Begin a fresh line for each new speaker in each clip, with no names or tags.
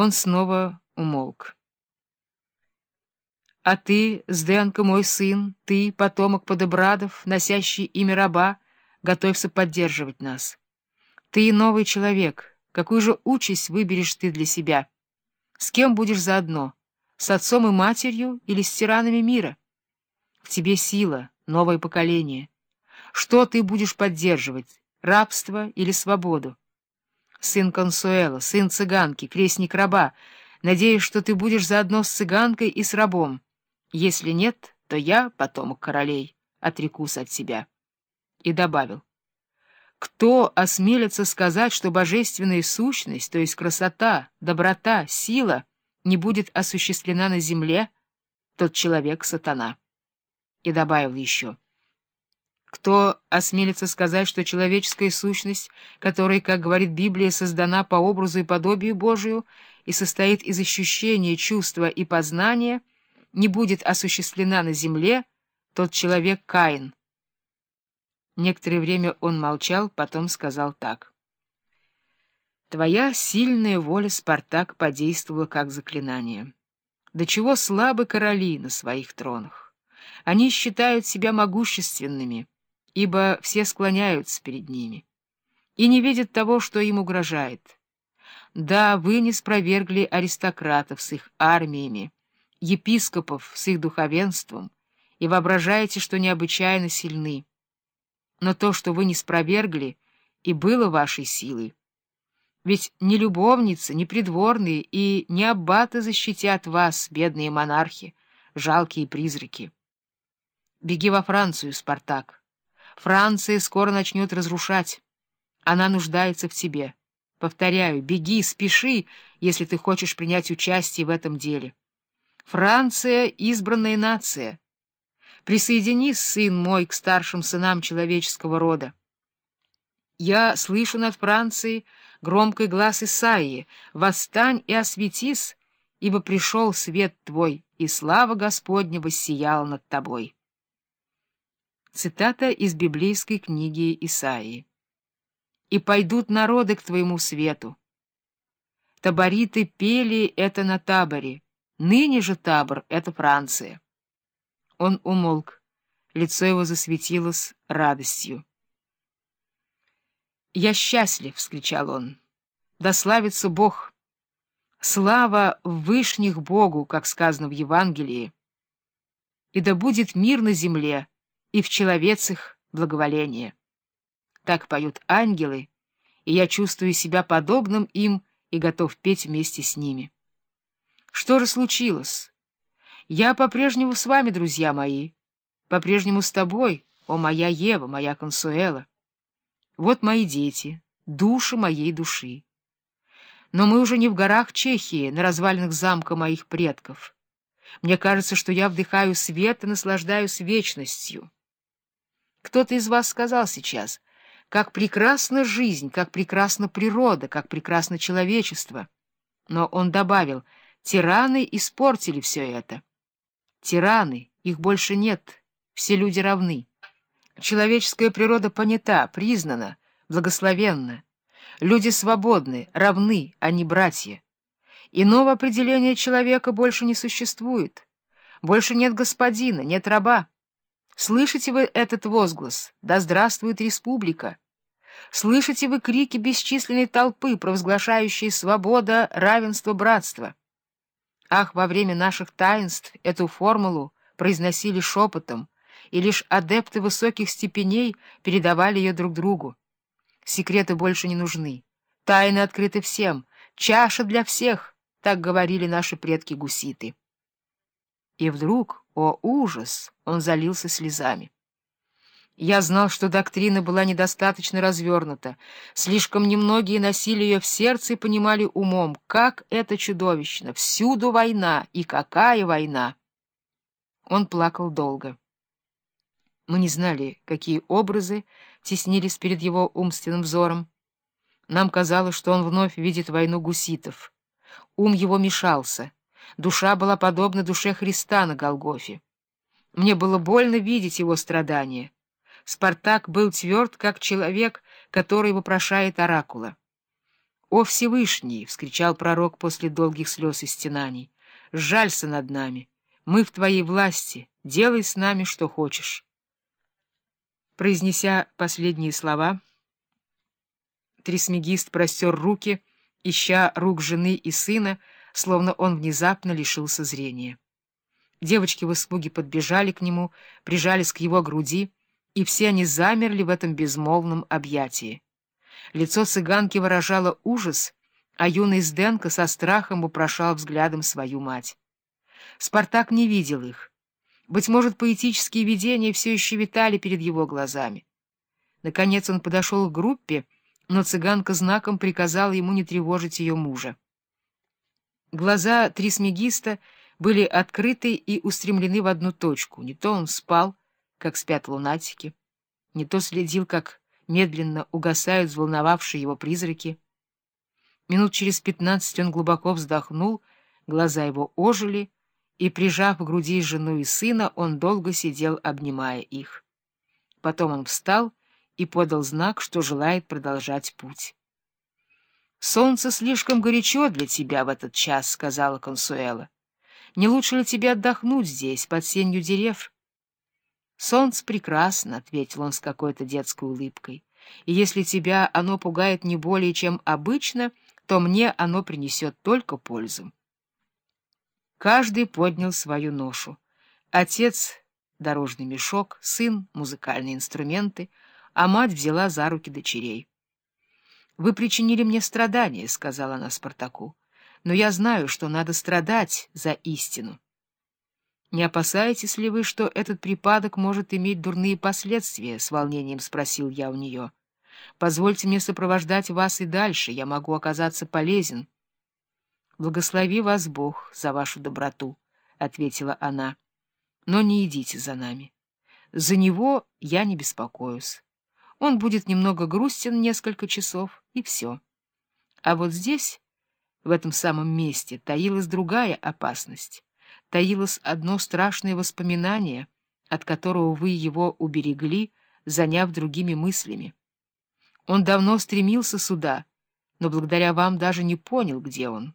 Он снова умолк. «А ты, Сденко, мой сын, ты, потомок Подобрадов, носящий имя раба, готовься поддерживать нас. Ты новый человек, какую же участь выберешь ты для себя? С кем будешь заодно? С отцом и матерью или с тиранами мира? В тебе сила, новое поколение. Что ты будешь поддерживать, рабство или свободу? Сын Консуэла, сын цыганки, крестник раба, надеюсь, что ты будешь заодно с цыганкой и с рабом. Если нет, то я, потомок королей, отрекусь от себя. И добавил. Кто осмелится сказать, что божественная сущность, то есть красота, доброта, сила, не будет осуществлена на земле, тот человек — сатана. И добавил еще. Кто осмелится сказать, что человеческая сущность, которая, как говорит Библия, создана по образу и подобию Божию и состоит из ощущения, чувства и познания — не будет осуществлена на земле, тот человек Каин. Некоторое время он молчал, потом сказал так. Твоя сильная воля, Спартак, подействовала как заклинание. До чего слабы короли на своих тронах. Они считают себя могущественными, ибо все склоняются перед ними, и не видят того, что им угрожает. Да, вы не спровергли аристократов с их армиями, епископов с их духовенством и воображаете, что необычайно сильны. Но то, что вы не спровергли, и было вашей силой. Ведь ни любовницы, ни придворные и ни аббаты защитят вас, бедные монархи, жалкие призраки. Беги во Францию, Спартак. Франция скоро начнет разрушать. Она нуждается в тебе. Повторяю, беги, спеши, если ты хочешь принять участие в этом деле. Франция — избранная нация. Присоединись, сын мой, к старшим сынам человеческого рода. Я слышу над Францией громкий глаз Исаии «Восстань и осветись, ибо пришел свет твой, и слава Господня воссияла над тобой». Цитата из библейской книги Исаии. «И пойдут народы к твоему свету». Табориты пели это на таборе. Ныне же табор — это Франция. Он умолк. Лицо его засветилось радостью. «Я счастлив!» — вскричал он. «Да славится Бог! Слава вышних Богу, как сказано в Евангелии! И да будет мир на земле, и в человецах благоволение!» Так поют ангелы, и я чувствую себя подобным им и готов петь вместе с ними. Что же случилось? Я по-прежнему с вами, друзья мои, по-прежнему с тобой, о моя Ева, моя Консуэла. Вот мои дети, души моей души. Но мы уже не в горах Чехии, на развалинах замка моих предков. Мне кажется, что я вдыхаю свет и наслаждаюсь вечностью. Кто-то из вас сказал сейчас, как прекрасна жизнь, как прекрасна природа, как прекрасно человечество. Но он добавил — Тираны испортили все это. Тираны, их больше нет, все люди равны. Человеческая природа понята, признана, благословенна. Люди свободны, равны, а не братья. Иного определения человека больше не существует. Больше нет господина, нет раба. Слышите вы этот возглас? Да здравствует республика! Слышите вы крики бесчисленной толпы, провозглашающие свобода, равенство, братство? Ах, во время наших таинств эту формулу произносили шепотом, и лишь адепты высоких степеней передавали ее друг другу. Секреты больше не нужны. Тайны открыты всем. Чаша для всех, так говорили наши предки-гуситы. И вдруг, о ужас, он залился слезами. Я знал, что доктрина была недостаточно развернута. Слишком немногие носили ее в сердце и понимали умом, как это чудовищно. Всюду война, и какая война! Он плакал долго. Мы не знали, какие образы теснились перед его умственным взором. Нам казалось, что он вновь видит войну гуситов. Ум его мешался. Душа была подобна душе Христа на Голгофе. Мне было больно видеть его страдания. Спартак был тверд, как человек, который вопрошает оракула. «О Всевышний!» — вскричал пророк после долгих слез и стенаний. «Жалься над нами! Мы в твоей власти! Делай с нами, что хочешь!» Произнеся последние слова, Трисмегист простер руки, ища рук жены и сына, словно он внезапно лишился зрения. Девочки в испуге подбежали к нему, прижались к его груди, и все они замерли в этом безмолвном объятии. Лицо цыганки выражало ужас, а юный Сденко со страхом упрошал взглядом свою мать. Спартак не видел их. Быть может, поэтические видения все еще витали перед его глазами. Наконец он подошел к группе, но цыганка знаком приказала ему не тревожить ее мужа. Глаза Трисмегиста были открыты и устремлены в одну точку. Не то он спал, как спят лунатики, не то следил, как медленно угасают взволновавшие его призраки. Минут через пятнадцать он глубоко вздохнул, глаза его ожили, и, прижав к груди жену и сына, он долго сидел, обнимая их. Потом он встал и подал знак, что желает продолжать путь. «Солнце слишком горячо для тебя в этот час», — сказала Консуэла. «Не лучше ли тебе отдохнуть здесь, под сенью дерев?» «Солнце прекрасно», — ответил он с какой-то детской улыбкой. «И если тебя оно пугает не более, чем обычно, то мне оно принесет только пользу». Каждый поднял свою ношу. Отец — дорожный мешок, сын — музыкальные инструменты, а мать взяла за руки дочерей. «Вы причинили мне страдания», — сказала она Спартаку, — «но я знаю, что надо страдать за истину». «Не опасаетесь ли вы, что этот припадок может иметь дурные последствия?» — с волнением спросил я у нее. «Позвольте мне сопровождать вас и дальше, я могу оказаться полезен». «Благослови вас Бог за вашу доброту», — ответила она. «Но не идите за нами. За него я не беспокоюсь. Он будет немного грустен несколько часов, и все. А вот здесь, в этом самом месте, таилась другая опасность» таилось одно страшное воспоминание, от которого вы его уберегли, заняв другими мыслями. Он давно стремился сюда, но благодаря вам даже не понял, где он.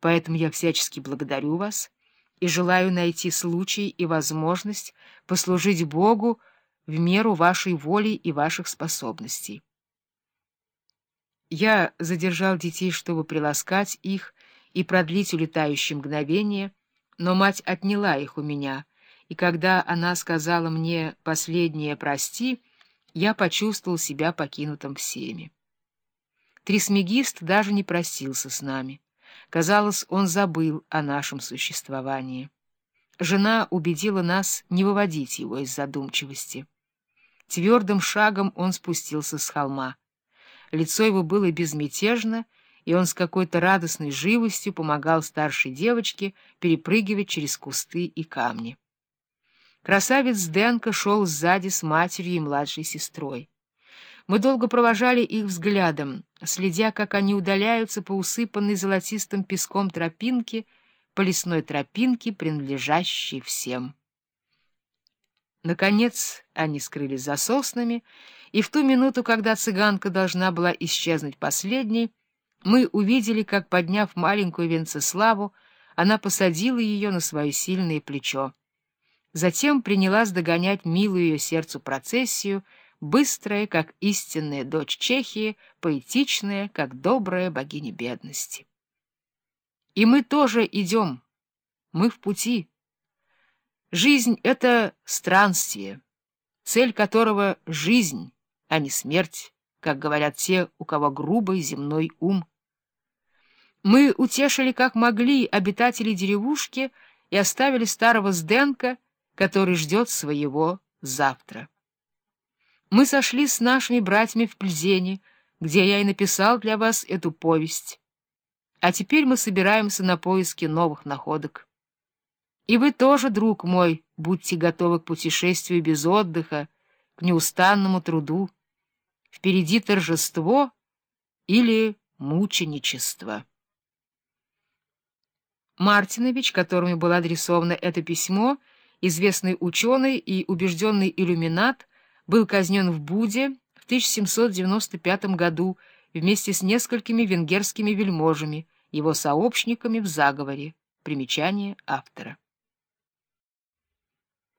Поэтому я всячески благодарю вас и желаю найти случай и возможность послужить Богу в меру вашей воли и ваших способностей. Я задержал детей, чтобы приласкать их и продлить улетающие мгновения, но мать отняла их у меня, и когда она сказала мне последнее «прости», я почувствовал себя покинутым всеми. Трисмегист даже не простился с нами. Казалось, он забыл о нашем существовании. Жена убедила нас не выводить его из задумчивости. Твердым шагом он спустился с холма. Лицо его было безмятежно, и он с какой-то радостной живостью помогал старшей девочке перепрыгивать через кусты и камни. Красавец Денка шел сзади с матерью и младшей сестрой. Мы долго провожали их взглядом, следя, как они удаляются по усыпанной золотистым песком тропинке, по лесной тропинке, принадлежащей всем. Наконец они скрылись за соснами, и в ту минуту, когда цыганка должна была исчезнуть последней, мы увидели, как, подняв маленькую Венцеславу, она посадила ее на свое сильное плечо. Затем принялась догонять милую ее сердцу процессию, быстрая, как истинная дочь Чехии, поэтичная, как добрая богиня бедности. И мы тоже идем, мы в пути. Жизнь — это странствие, цель которого — жизнь, а не смерть, как говорят те, у кого грубый земной ум — мы утешили как могли обитателей деревушки и оставили старого Сденка, который ждет своего завтра. Мы сошли с нашими братьями в Пльзене, где я и написал для вас эту повесть. А теперь мы собираемся на поиски новых находок. И вы тоже, друг мой, будьте готовы к путешествию без отдыха, к неустанному труду. Впереди торжество или мученичество. Мартинович, которому было адресовано это письмо, известный ученый и убежденный иллюминат, был казнен в Буде в 1795 году вместе с несколькими венгерскими вельможами, его сообщниками в заговоре. Примечание автора.